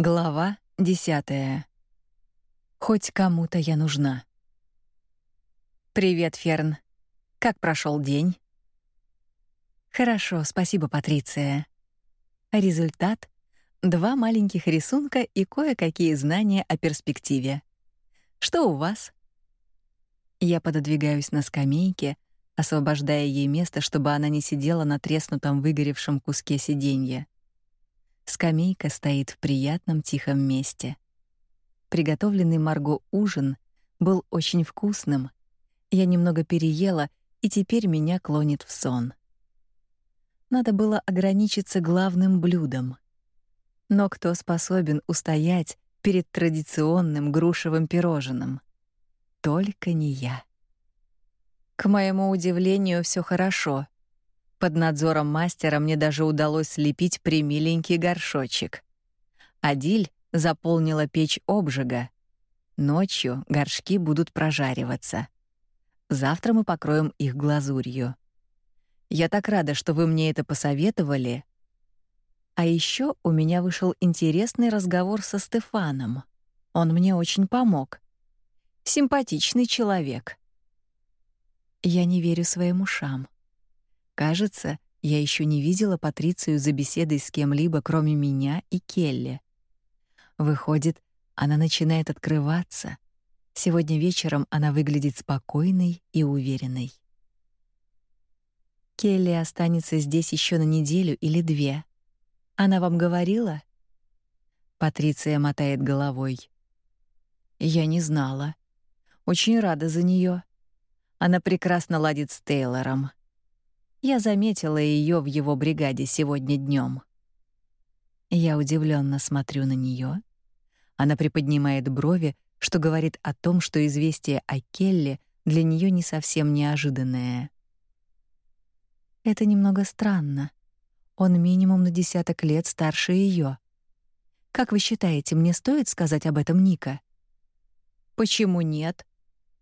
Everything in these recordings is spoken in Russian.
Глава десятая. Хоть кому-то я нужна. Привет, Ферн. Как прошел день? Хорошо, спасибо, Патриция. Результат два маленьких рисунка и кое-какие знания о перспективе. Что у вас? Я пододвигаюсь на скамейке, освобождая ей место, чтобы она не сидела на треснутом выгоревшем куске сиденья. Скамейка стоит в приятном тихом месте. Приготовленный Марго ужин был очень вкусным. Я немного переела, и теперь меня клонит в сон. Надо было ограничиться главным блюдом. Но кто способен устоять перед традиционным грушевым пирожным? Только не я. К моему удивлению, все хорошо. Под надзором мастера мне даже удалось слепить примиленький горшочек. Адиль заполнила печь обжига. Ночью горшки будут прожариваться. Завтра мы покроем их глазурью. Я так рада, что вы мне это посоветовали. А еще у меня вышел интересный разговор со Стефаном. Он мне очень помог. Симпатичный человек. Я не верю своим ушам. Кажется, я еще не видела Патрицию за беседой с кем-либо, кроме меня и Келли. Выходит, она начинает открываться. Сегодня вечером она выглядит спокойной и уверенной. Келли останется здесь еще на неделю или две. Она вам говорила? Патриция мотает головой. Я не знала. Очень рада за нее. Она прекрасно ладит с Тейлором. Я заметила ее в его бригаде сегодня днем. Я удивленно смотрю на нее. Она приподнимает брови, что говорит о том, что известие о Келли для нее не совсем неожиданное. Это немного странно. Он минимум на десяток лет старше ее. Как вы считаете, мне стоит сказать об этом Ника? Почему нет?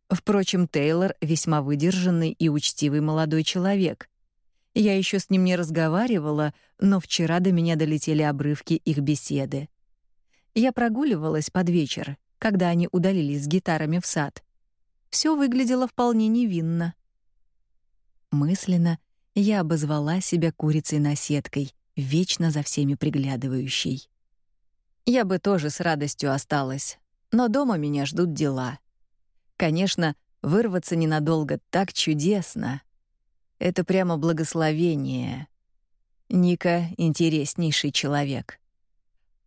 Впрочем, Тейлор весьма выдержанный и учтивый молодой человек. Я еще с ним не разговаривала, но вчера до меня долетели обрывки их беседы. Я прогуливалась под вечер, когда они удалились с гитарами в сад. Все выглядело вполне невинно. Мысленно я обозвала себя курицей-наседкой, вечно за всеми приглядывающей. Я бы тоже с радостью осталась, но дома меня ждут дела. Конечно, вырваться ненадолго так чудесно. Это прямо благословение. Ника — интереснейший человек.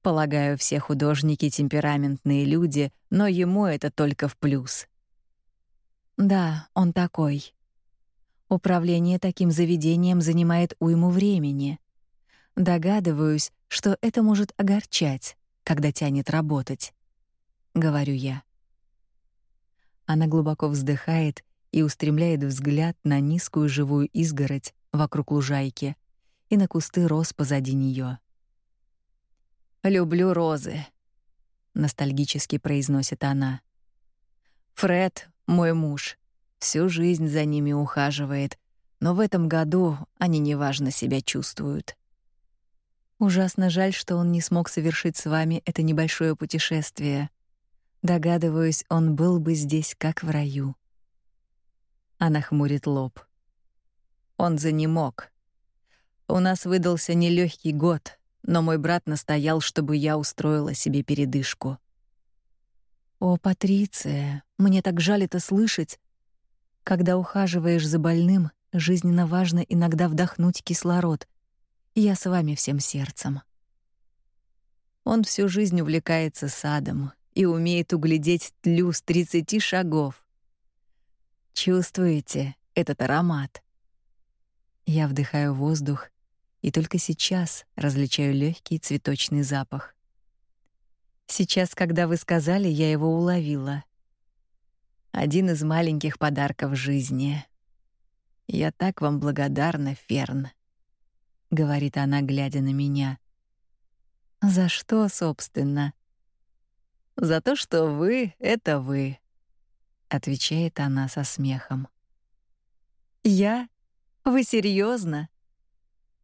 Полагаю, все художники — темпераментные люди, но ему это только в плюс. Да, он такой. Управление таким заведением занимает уйму времени. Догадываюсь, что это может огорчать, когда тянет работать. Говорю я. Она глубоко вздыхает и устремляет взгляд на низкую живую изгородь вокруг лужайки и на кусты роз позади нее. «Люблю розы», — ностальгически произносит она. «Фред, мой муж, всю жизнь за ними ухаживает, но в этом году они неважно себя чувствуют. Ужасно жаль, что он не смог совершить с вами это небольшое путешествие. Догадываюсь, он был бы здесь как в раю. Она хмурит лоб. Он занемог. У нас выдался нелегкий год, но мой брат настоял, чтобы я устроила себе передышку. О, Патриция, мне так жаль это слышать. Когда ухаживаешь за больным, жизненно важно иногда вдохнуть кислород. Я с вами всем сердцем. Он всю жизнь увлекается садом и умеет углядеть тлю с тридцати шагов. Чувствуете этот аромат? Я вдыхаю воздух и только сейчас различаю легкий цветочный запах. Сейчас, когда вы сказали, я его уловила. Один из маленьких подарков жизни. Я так вам благодарна, Ферн, говорит она, глядя на меня. За что, собственно? За то, что вы это вы отвечает она со смехом. Я? Вы серьезно?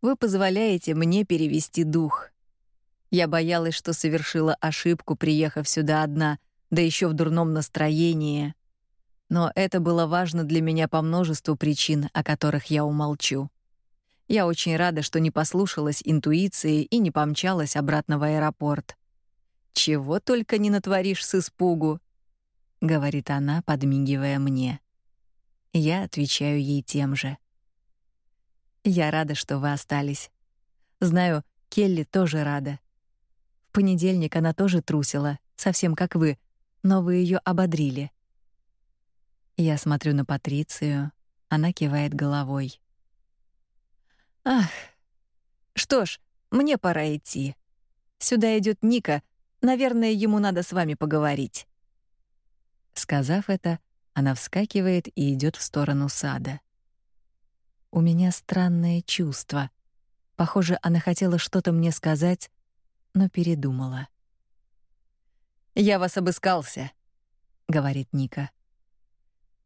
Вы позволяете мне перевести дух. Я боялась, что совершила ошибку, приехав сюда одна, да еще в дурном настроении. Но это было важно для меня по множеству причин, о которых я умолчу. Я очень рада, что не послушалась интуиции и не помчалась обратно в аэропорт. Чего только не натворишь с испугу, говорит она, подмигивая мне. Я отвечаю ей тем же. Я рада, что вы остались. Знаю, Келли тоже рада. В понедельник она тоже трусила, совсем как вы, но вы ее ободрили. Я смотрю на Патрицию, она кивает головой. Ах. Что ж, мне пора идти. Сюда идет Ника. Наверное, ему надо с вами поговорить. Сказав это, она вскакивает и идет в сторону сада. У меня странное чувство. Похоже, она хотела что-то мне сказать, но передумала. Я вас обыскался, говорит Ника.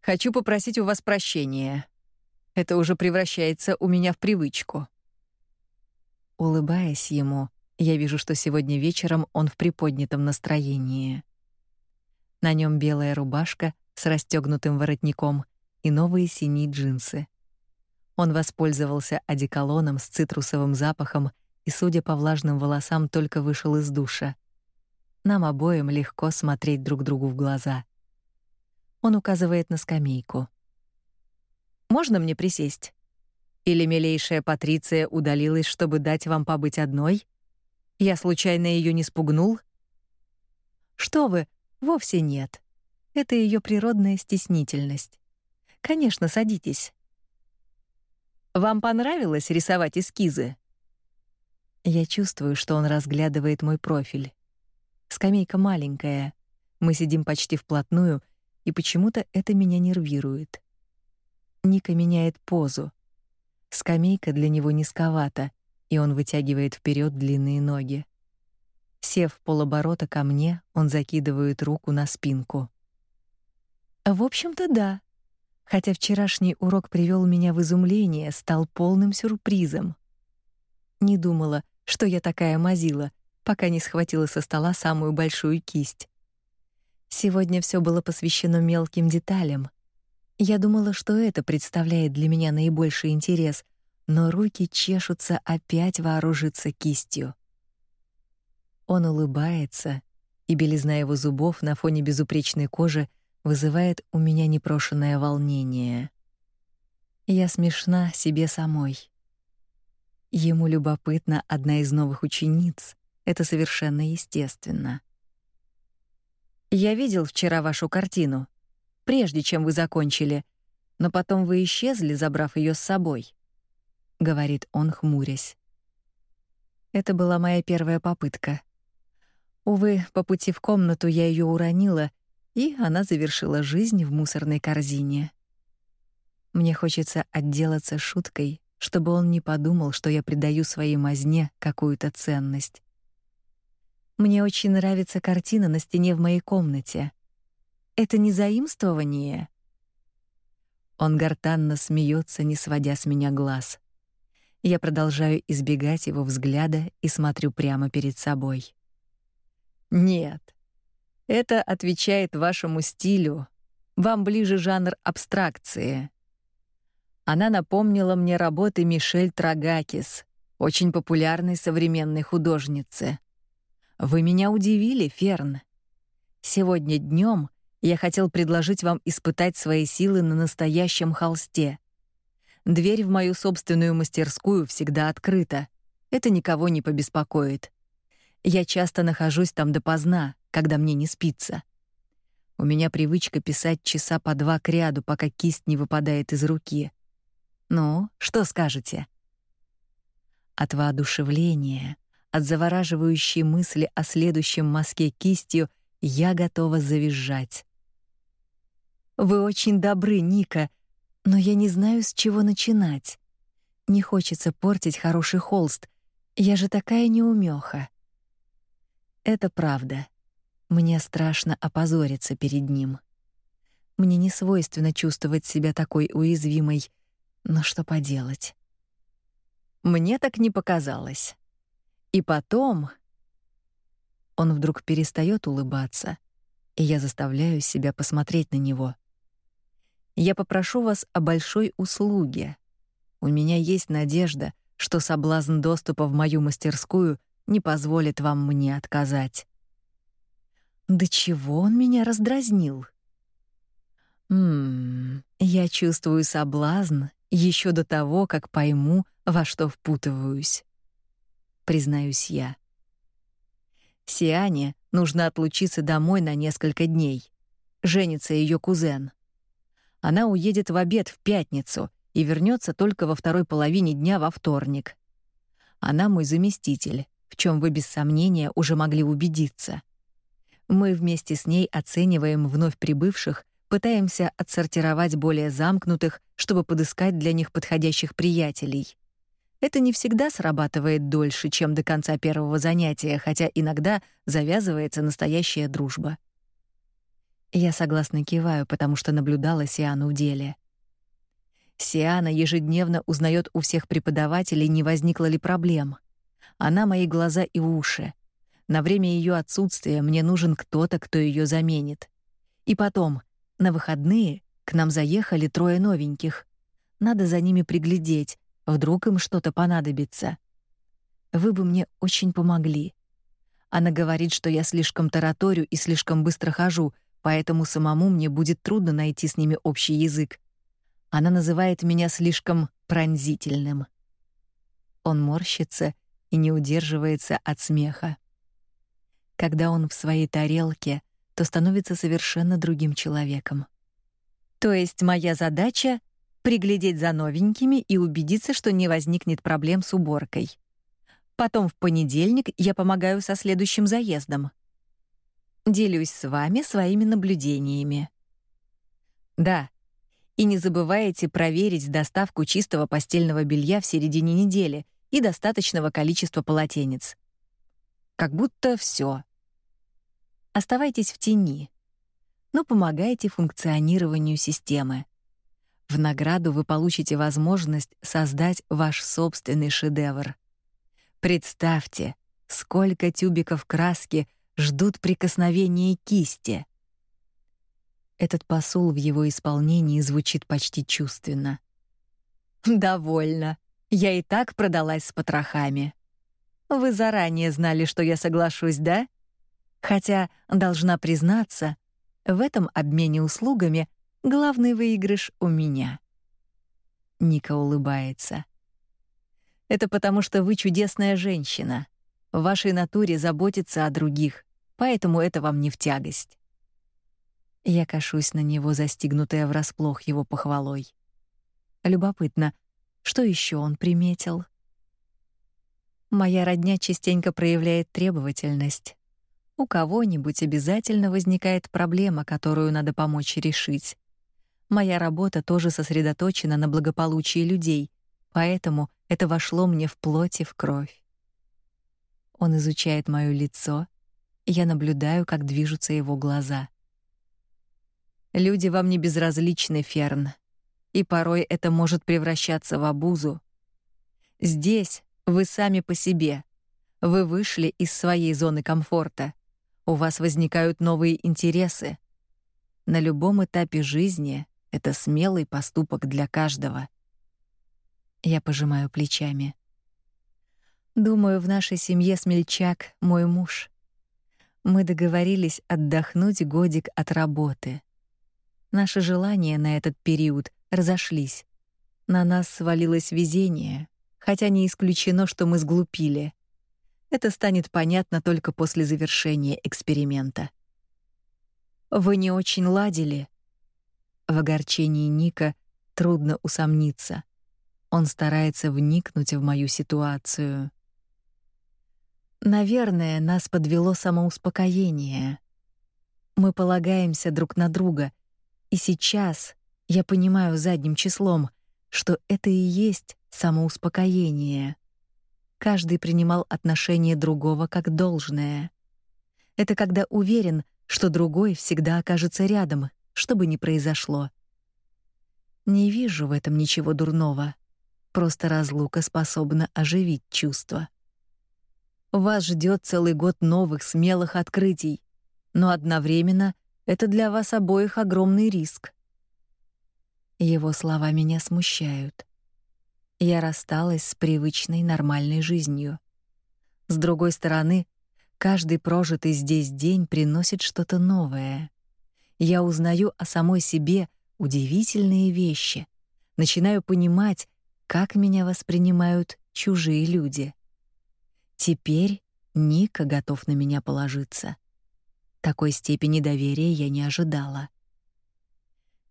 Хочу попросить у вас прощения. Это уже превращается у меня в привычку. Улыбаясь ему, я вижу, что сегодня вечером он в приподнятом настроении. На нем белая рубашка с расстегнутым воротником и новые синие джинсы. Он воспользовался одеколоном с цитрусовым запахом и, судя по влажным волосам, только вышел из душа. Нам обоим легко смотреть друг другу в глаза. Он указывает на скамейку. Можно мне присесть? Или милейшая Патриция удалилась, чтобы дать вам побыть одной? Я случайно ее не спугнул? Что вы? Вовсе нет. Это ее природная стеснительность. Конечно, садитесь. Вам понравилось рисовать эскизы? Я чувствую, что он разглядывает мой профиль. Скамейка маленькая. Мы сидим почти вплотную, и почему-то это меня нервирует. Ника меняет позу. Скамейка для него низковата, и он вытягивает вперед длинные ноги. Сев полоборота ко мне, он закидывает руку на спинку. В общем-то, да. Хотя вчерашний урок привел меня в изумление, стал полным сюрпризом. Не думала, что я такая мазила, пока не схватила со стола самую большую кисть. Сегодня все было посвящено мелким деталям. Я думала, что это представляет для меня наибольший интерес, но руки чешутся опять вооружиться кистью. Он улыбается, и белизна его зубов на фоне безупречной кожи вызывает у меня непрошенное волнение. Я смешна себе самой. Ему любопытна одна из новых учениц. Это совершенно естественно. Я видел вчера вашу картину, прежде чем вы закончили, но потом вы исчезли, забрав ее с собой, говорит он, хмурясь. Это была моя первая попытка. Увы, по пути в комнату я ее уронила, и она завершила жизнь в мусорной корзине. Мне хочется отделаться шуткой, чтобы он не подумал, что я придаю своей мазне какую-то ценность. Мне очень нравится картина на стене в моей комнате. Это не заимствование. Он гортанно смеется, не сводя с меня глаз. Я продолжаю избегать его взгляда и смотрю прямо перед собой. Нет. Это отвечает вашему стилю. Вам ближе жанр абстракции. Она напомнила мне работы Мишель Трагакис, очень популярной современной художницы. Вы меня удивили, Ферн. Сегодня днем я хотел предложить вам испытать свои силы на настоящем холсте. Дверь в мою собственную мастерскую всегда открыта. Это никого не побеспокоит. Я часто нахожусь там допоздна, когда мне не спится. У меня привычка писать часа по два кряду, пока кисть не выпадает из руки. Ну, что скажете? От воодушевления, от завораживающей мысли о следующем мазке кистью я готова завизжать. Вы очень добры, Ника, но я не знаю, с чего начинать. Не хочется портить хороший холст. Я же такая неумеха. Это правда. Мне страшно опозориться перед ним. Мне не свойственно чувствовать себя такой уязвимой, но что поделать? Мне так не показалось. И потом, Он вдруг перестает улыбаться, и я заставляю себя посмотреть на него. Я попрошу вас о большой услуге. У меня есть надежда, что соблазн доступа в мою мастерскую не позволит вам мне отказать. До чего он меня раздразнил? Мм, я чувствую соблазн еще до того, как пойму, во что впутываюсь. Признаюсь я. Сиане нужно отлучиться домой на несколько дней. Женится ее кузен. Она уедет в обед в пятницу и вернется только во второй половине дня во вторник. Она мой заместитель, в чем вы без сомнения уже могли убедиться. Мы вместе с ней оцениваем вновь прибывших, пытаемся отсортировать более замкнутых, чтобы подыскать для них подходящих приятелей. Это не всегда срабатывает дольше, чем до конца первого занятия, хотя иногда завязывается настоящая дружба. Я согласно киваю, потому что наблюдала Сиану в деле. Сиана ежедневно узнает у всех преподавателей, не возникло ли проблем. Она мои глаза и уши. На время ее отсутствия мне нужен кто-то, кто ее заменит. И потом, на выходные к нам заехали трое новеньких. Надо за ними приглядеть, вдруг им что-то понадобится. Вы бы мне очень помогли. Она говорит, что я слишком тараторю и слишком быстро хожу, поэтому самому мне будет трудно найти с ними общий язык. Она называет меня слишком пронзительным. Он морщится и не удерживается от смеха. Когда он в своей тарелке, то становится совершенно другим человеком. То есть моя задача приглядеть за новенькими и убедиться, что не возникнет проблем с уборкой. Потом в понедельник я помогаю со следующим заездом. Делюсь с вами своими наблюдениями. Да, и не забывайте проверить доставку чистого постельного белья в середине недели и достаточного количества полотенец. Как будто все. Оставайтесь в тени, но помогайте функционированию системы. В награду вы получите возможность создать ваш собственный шедевр. Представьте, сколько тюбиков краски ждут прикосновения кисти. Этот посул в его исполнении звучит почти чувственно. Довольно. Я и так продалась с потрохами. Вы заранее знали, что я соглашусь, да? Хотя должна признаться, в этом обмене услугами главный выигрыш у меня. Ника улыбается. Это потому, что вы чудесная женщина. В вашей натуре заботиться о других, поэтому это вам не в тягость. Я кашусь на него, застигнутая врасплох его похвалой. Любопытно, что еще он приметил? Моя родня частенько проявляет требовательность. У кого-нибудь обязательно возникает проблема, которую надо помочь решить. Моя работа тоже сосредоточена на благополучии людей, поэтому это вошло мне в плоть и в кровь. Он изучает моё лицо, я наблюдаю, как движутся его глаза. Люди вам не безразличны, Ферн, и порой это может превращаться в обузу. Здесь вы сами по себе. Вы вышли из своей зоны комфорта. У вас возникают новые интересы. На любом этапе жизни это смелый поступок для каждого. Я пожимаю плечами. Думаю, в нашей семье смельчак мой муж. Мы договорились отдохнуть годик от работы. Наши желания на этот период разошлись. На нас свалилось везение, хотя не исключено, что мы сглупили. Это станет понятно только после завершения эксперимента. Вы не очень ладили. В огорчении Ника трудно усомниться. Он старается вникнуть в мою ситуацию. Наверное, нас подвело самоуспокоение. Мы полагаемся друг на друга, и сейчас я понимаю задним числом, что это и есть самоуспокоение. Каждый принимал отношение другого как должное. Это когда уверен, что другой всегда окажется рядом, что бы ни произошло. Не вижу в этом ничего дурного. Просто разлука способна оживить чувства. Вас ждет целый год новых смелых открытий, но одновременно это для вас обоих огромный риск. Его слова меня смущают. Я рассталась с привычной нормальной жизнью. С другой стороны, каждый прожитый здесь день приносит что-то новое. Я узнаю о самой себе удивительные вещи, начинаю понимать, как меня воспринимают чужие люди. Теперь Ника готов на меня положиться. Такой степени доверия я не ожидала.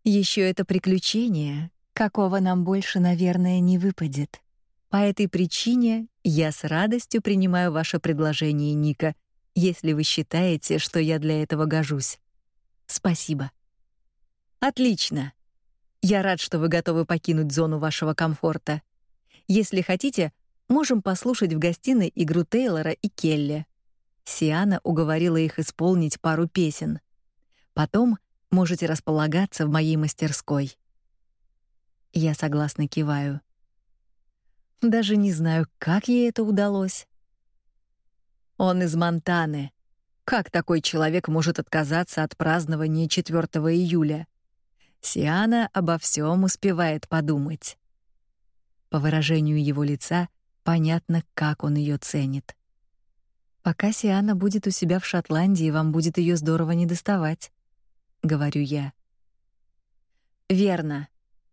Еще это приключение, какого нам больше, наверное, не выпадет. По этой причине я с радостью принимаю ваше предложение, Ника, если вы считаете, что я для этого гожусь. Спасибо. Отлично. Я рад, что вы готовы покинуть зону вашего комфорта. Если хотите, можем послушать в гостиной игру Тейлора и Келли. Сиана уговорила их исполнить пару песен. Потом можете располагаться в моей мастерской. Я согласно киваю. Даже не знаю, как ей это удалось. Он из Монтаны. Как такой человек может отказаться от празднования 4 июля? Сиана обо всем успевает подумать. По выражению его лица понятно, как он ее ценит. Пока Сиана будет у себя в Шотландии, вам будет ее здорово недоставать, говорю я. Верно.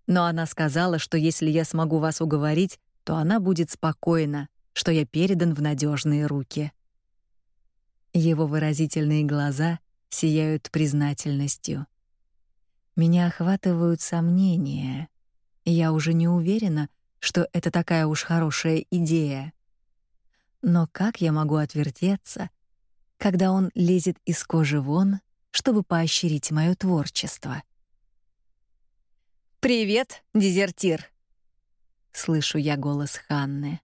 Но она сказала, что если я смогу вас уговорить, то она будет спокойна, что я передан в надежные руки. Его выразительные глаза сияют признательностью. Меня охватывают сомнения. Я уже не уверена, что это такая уж хорошая идея. Но как я могу отвертеться, когда он лезет из кожи вон, чтобы поощрить мое творчество? Привет, дезертир. Слышу я голос Ханны.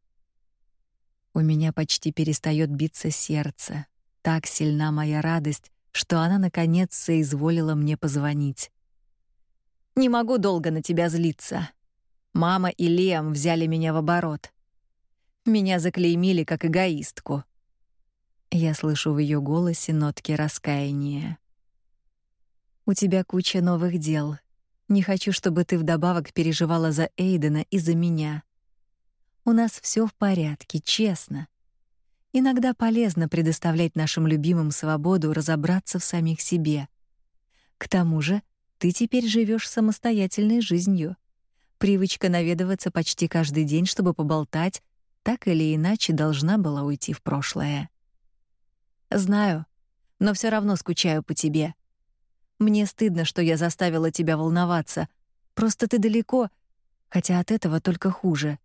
У меня почти перестает биться сердце. Так сильна моя радость, что она наконец соизволила мне позвонить. Не могу долго на тебя злиться. Мама и Лиам взяли меня в оборот. Меня заклеймили как эгоистку. Я слышу в ее голосе нотки раскаяния. У тебя куча новых дел, не хочу, чтобы ты вдобавок переживала за Эйдена и за меня. У нас все в порядке, честно. Иногда полезно предоставлять нашим любимым свободу разобраться в самих себе. К тому же, ты теперь живешь самостоятельной жизнью. Привычка наведываться почти каждый день, чтобы поболтать, так или иначе должна была уйти в прошлое. Знаю, но все равно скучаю по тебе. Мне стыдно, что я заставила тебя волноваться. Просто ты далеко, хотя от этого только хуже.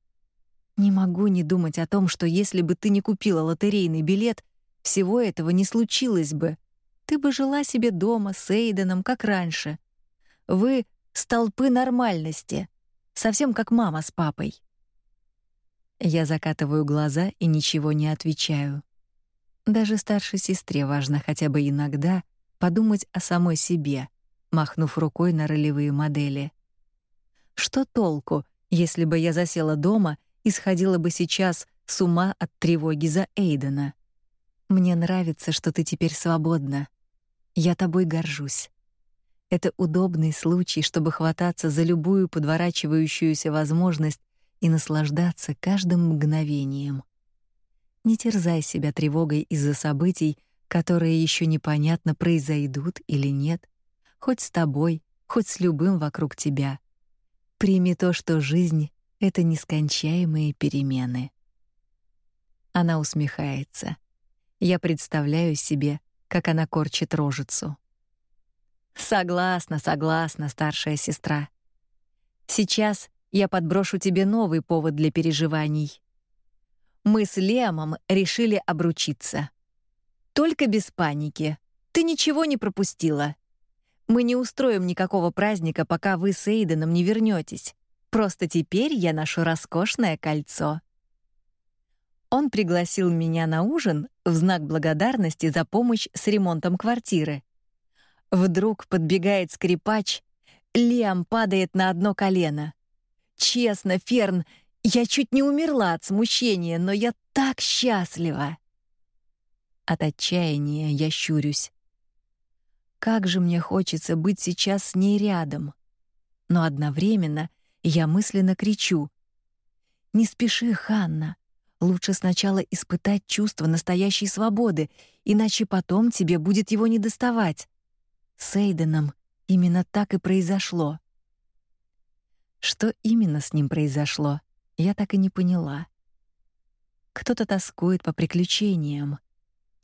Не могу не думать о том, что если бы ты не купила лотерейный билет, всего этого не случилось бы. Ты бы жила себе дома с Эйденом, как раньше. Вы — столпы нормальности, совсем как мама с папой. Я закатываю глаза и ничего не отвечаю. Даже старшей сестре важно хотя бы иногда — подумать о самой себе, махнув рукой на ролевые модели. Что толку, если бы я засела дома и сходила бы сейчас с ума от тревоги за Эйдена? Мне нравится, что ты теперь свободна. Я тобой горжусь. Это удобный случай, чтобы хвататься за любую подворачивающуюся возможность и наслаждаться каждым мгновением. Не терзай себя тревогой из-за событий, которые еще непонятно произойдут или нет, хоть с тобой, хоть с любым вокруг тебя. Прими то, что жизнь это нескончаемые перемены. Она усмехается. Я представляю себе, как она корчит рожицу. Согласна, согласна, старшая сестра. Сейчас я подброшу тебе новый повод для переживаний. Мы с Лемом решили обручиться. Только без паники. Ты ничего не пропустила. Мы не устроим никакого праздника, пока вы с Эйденом не вернетесь. Просто теперь я ношу роскошное кольцо. Он пригласил меня на ужин в знак благодарности за помощь с ремонтом квартиры. Вдруг подбегает скрипач, Лиам падает на одно колено. Честно, Ферн, я чуть не умерла от смущения, но я так счастлива. От отчаяния я щурюсь. Как же мне хочется быть сейчас с ней рядом. Но одновременно я мысленно кричу: "Не спеши, Ханна. Лучше сначала испытать чувство настоящей свободы, иначе потом тебе будет его не доставать". С Эйденом именно так и произошло. Что именно с ним произошло, я так и не поняла. Кто-то тоскует по приключениям.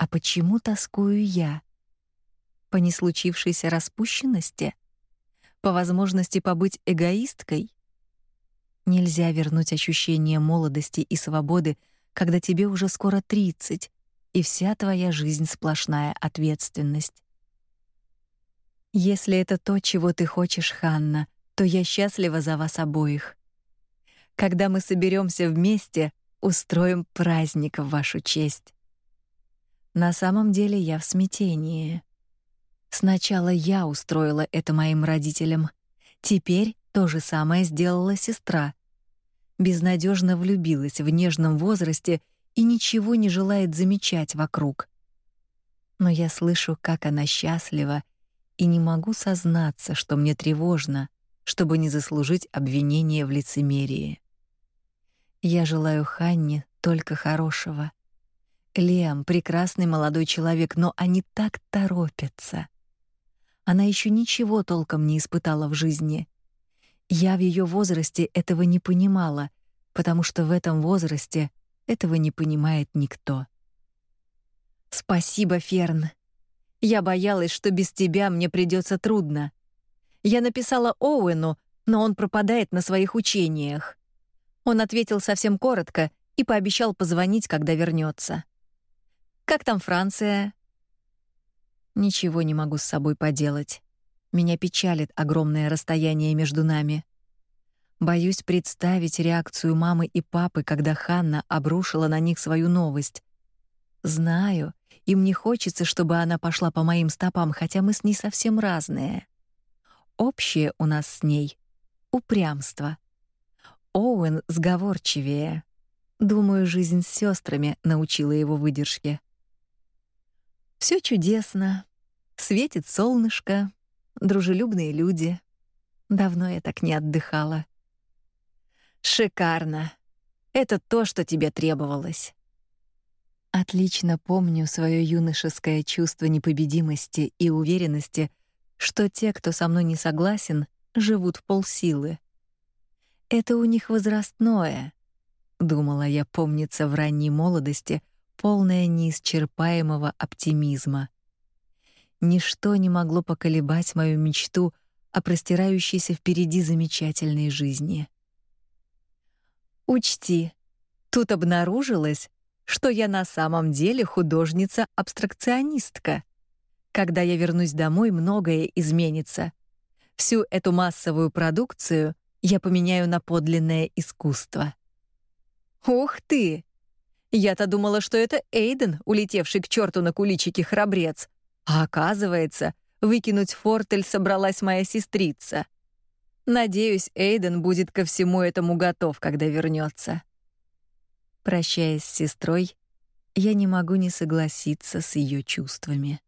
А почему тоскую я? По неслучившейся распущенности? По возможности побыть эгоисткой? Нельзя вернуть ощущение молодости и свободы, когда тебе уже скоро 30, и вся твоя жизнь сплошная ответственность. Если это то, чего ты хочешь, Ханна, то я счастлива за вас обоих. Когда мы соберемся вместе, устроим праздник в вашу честь. На самом деле я в смятении. Сначала я устроила это моим родителям. Теперь то же самое сделала сестра. Безнадежно влюбилась в нежном возрасте и ничего не желает замечать вокруг. Но я слышу, как она счастлива, и не могу сознаться, что мне тревожно, чтобы не заслужить обвинения в лицемерии. Я желаю Ханне только хорошего. Лиам прекрасный молодой человек, но они так торопятся. Она еще ничего толком не испытала в жизни. Я в ее возрасте этого не понимала, потому что в этом возрасте этого не понимает никто. Спасибо, Ферн. Я боялась, что без тебя мне придется трудно. Я написала Оуэну, но он пропадает на своих учениях. Он ответил совсем коротко и пообещал позвонить, когда вернется. Как там Франция? Ничего не могу с собой поделать. Меня печалит огромное расстояние между нами. Боюсь представить реакцию мамы и папы, когда Ханна обрушила на них свою новость. Знаю, им не хочется, чтобы она пошла по моим стопам, хотя мы с ней совсем разные. Общее у нас с ней упрямство. Оуэн сговорчивее. Думаю, жизнь с сестрами научила его выдержке. Все чудесно. Светит солнышко, дружелюбные люди. Давно я так не отдыхала. Шикарно. Это то, что тебе требовалось. Отлично помню свое юношеское чувство непобедимости и уверенности, что те, кто со мной не согласен, живут в полсилы. Это у них возрастное, думала я, помнится в ранней молодости, полная неисчерпаемого оптимизма. Ничто не могло поколебать мою мечту о простирающейся впереди замечательной жизни. Учти, тут обнаружилось, что я на самом деле художница-абстракционистка. Когда я вернусь домой, многое изменится. Всю эту массовую продукцию я поменяю на подлинное искусство. Ух ты! Я-то думала, что это Эйден, улетевший к черту на куличики храбрец. А оказывается, выкинуть фортель собралась моя сестрица. Надеюсь, Эйден будет ко всему этому готов, когда вернется. Прощаясь с сестрой, я не могу не согласиться с ее чувствами.